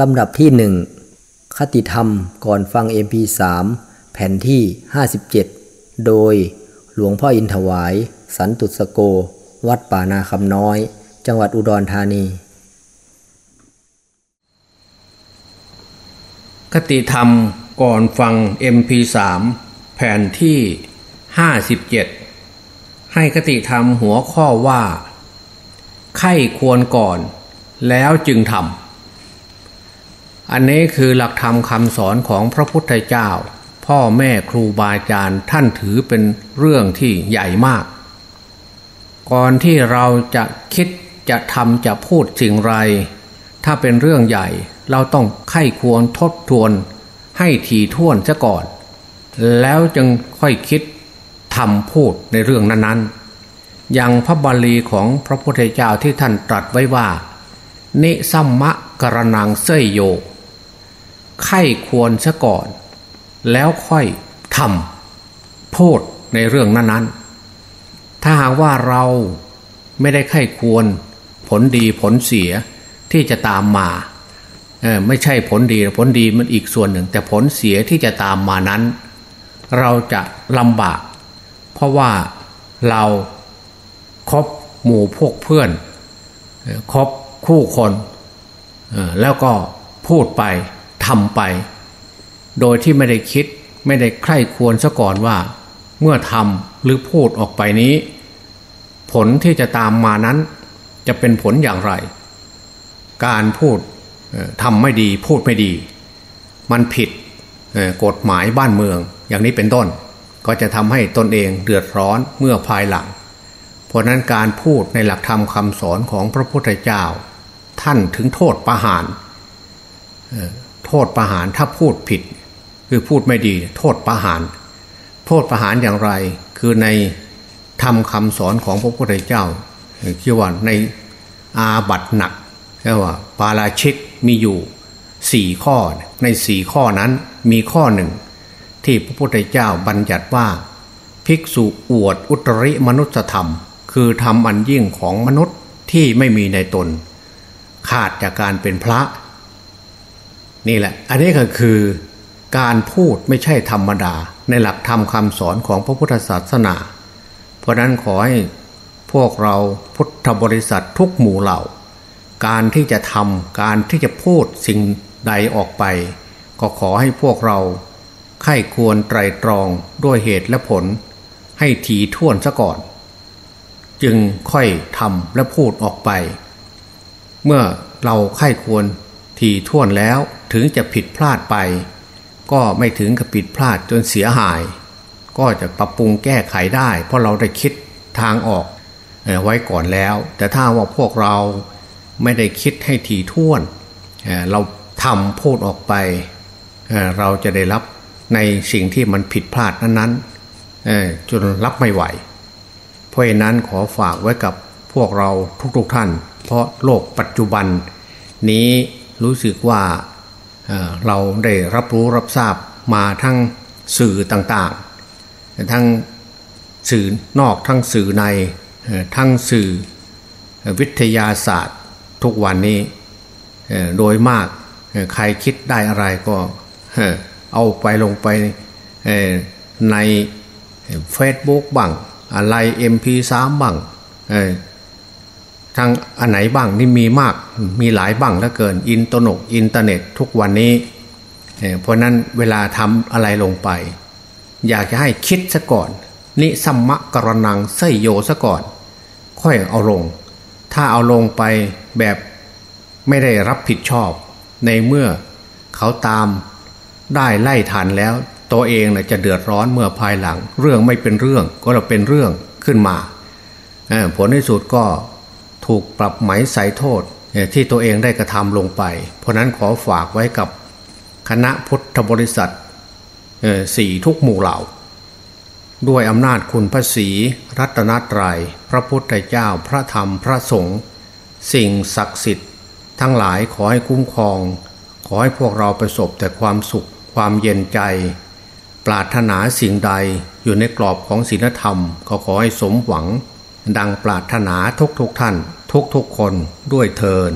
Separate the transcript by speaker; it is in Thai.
Speaker 1: ลำดับที่หนึ่งคติธรรมก่อนฟัง MP3 แผ่นที่ 57 โดยหลวงพ่ออินถวาย สันตุสโก วัดป่านาคำน้อย จังหวัดอุดรธานี
Speaker 2: คติธรรมก่อนฟัง MP3 แผ่นที่ 57 ให้คติธรรมหัวข้อว่า ไข้ควรก่อน แล้วจึงทำ อันนี้คือหลักธรรมคำสอนของพระพุทธเจ้า พ่อแม่ครูบาอาจารย์ท่านถือเป็นเรื่องที่ใหญ่มาก ก่อนที่เราจะคิดจะทำจะพูดสิ่งไร ถ้าเป็นเรื่องใหญ่เราต้องไข้ควรทบทวน ให้ถี่ถ้วนซะก่อน แล้วจึงค่อยคิดทำพูดในเรื่องนั้นๆ อย่างพระบาลีของพระพุทธเจ้าที่ท่านตรัสไว้ว่า นิสัมมะกรนังเสยโย ไข้ควรซะก่อน แล้วค่อยทำพูดในเรื่องนั้นๆ ถ้าหากว่าเราไม่ได้ไข้ควรผลดีผลเสียที่จะตามมาไม่ใช่ผลดีผลดีมันอีกส่วนหนึ่ง แต่ผลเสียที่จะตามมานั้น เราจะลำบาก เพราะว่าเราครบหมู่พวกเพื่อนครบคู่คนแล้วก็พูดไป ทำไป โดยที่ไม่ได้คิดไม่ได้ใคร่ควรซะก่อนว่า เมื่อทำหรือพูดออกไปนี้ ผลที่จะตามมานั้น จะเป็นผลอย่างไร การพูดทำไม่ดีพูดไม่ดี มันผิดกฎหมายบ้านเมืองอย่างนี้เป็นต้น ก็จะทำให้ตนเองเดือดร้อนเมื่อภายหลัง เพราะนั้นการพูดในหลักธรรมคำสอนของพระพุทธเจ้า ท่านถึงโทษประหาร โทษประหารถ้าพูดผิด คือพูดไม่ดี โทษประหาร โทษประหารอย่างไร คือในทำคำสอนของพระพุทธเจ้าคือว่าในอาบัตหนักเรียกว่าปาราชิกมีอยู่สี่ข้อในสี่ข้อนั้นมีข้อหนึ่ง ที่พระพุทธเจ้าบัญญัติว่า ภิกษุอวดอุตริมนุสธรรม คือทำอันยิ่งของมนุษย์ที่ไม่มีในตน ขาดจากการเป็นพระ นี่แหละ อันนี้ก็คือการพูดไม่ใช่ธรรมดา ในหลักธรรมคำสอนของพระพุทธศาสนา เพราะนั้นขอให้พวกเราพุทธบริษัททุกหมู่เหล่า การที่จะทำการที่จะพูดสิ่งใดออกไป ก็ขอให้พวกเราไข้ควรไตรตรองด้วยเหตุและผล ให้ถีท่วนซะก่อน จึงค่อยทำและพูดออกไป เมื่อเราไข้ควรถีท่วนแล้ว ถึงจะผิดพลาดไป ก็ไม่ถึงกับผิดพลาดจนเสียหาย ก็จะปรับปรุงแก้ไขได้ เพราะเราได้คิดทางออกไว้ก่อนแล้ว แต่ถ้าว่าพวกเราไม่ได้คิดให้ถี่ถ้วนเราทำพูดออกไป เราจะได้รับในสิ่งที่มันผิดพลาดนั้นๆจนรับไม่ไหว เพราะนั้นขอฝากไว้กับพวกเราทุกๆท่าน เพราะโลกปัจจุบันนี้รู้สึกว่า เราได้รับรู้รับทราบมาทั้งสื่อต่างๆ ทั้งสื่อนอกทั้งสื่อในทั้งสื่อวิทยาศาสตร์ ทุกวันนี้โดยมากใครคิดได้อะไรก็เอาไปลงไปในเฟซบุ๊กบ้างอะไร MP3 บ้าง ทางอันไหนบ้างนี่มีมากมีหลายบ้างแล้วเกิน อินเทอร์เน็ตอินเทอร์เน็ตทุกวันนี้ เพราะนั้นเวลาทำอะไรลงไป อยากจะให้คิดซะก่อน นิสัมมะ กะระณังเสยโยซะก่อน ค่อยเอาลง ถ้าเอาลงไปแบบไม่ได้รับผิดชอบ ในเมื่อเขาตามได้ไล่ทันแล้ว ตัวเองนะจะเดือดร้อนเมื่อภายหลัง เรื่องไม่เป็นเรื่องก็เราเป็นเรื่องขึ้นมาผลที่สุดก็ ถูกปรับไหมใส่โทษที่ตัวเองได้กระทำลงไป เพราะนั้นขอฝากไว้กับคณะพุทธบริษัทสี่ทุกหมู่เหล่า ด้วยอำนาจคุณพระศีรัตนตรยัย พระพุทธเจ้าพระธรรมพระสงฆ์สิ่งศักดิ์สิทธิ์ ทั้งหลายขอให้คุ้มครอง ขอให้พวกเราประสบแต่ความสุขความเย็นใจ ปรารถนาสิ่งใดอยู่ในกรอบของศีลธรรมก็ขอให้สมหวัง ดังปรารถนาทุกทุกท่าน ทุกทุกคนด้วยเทิน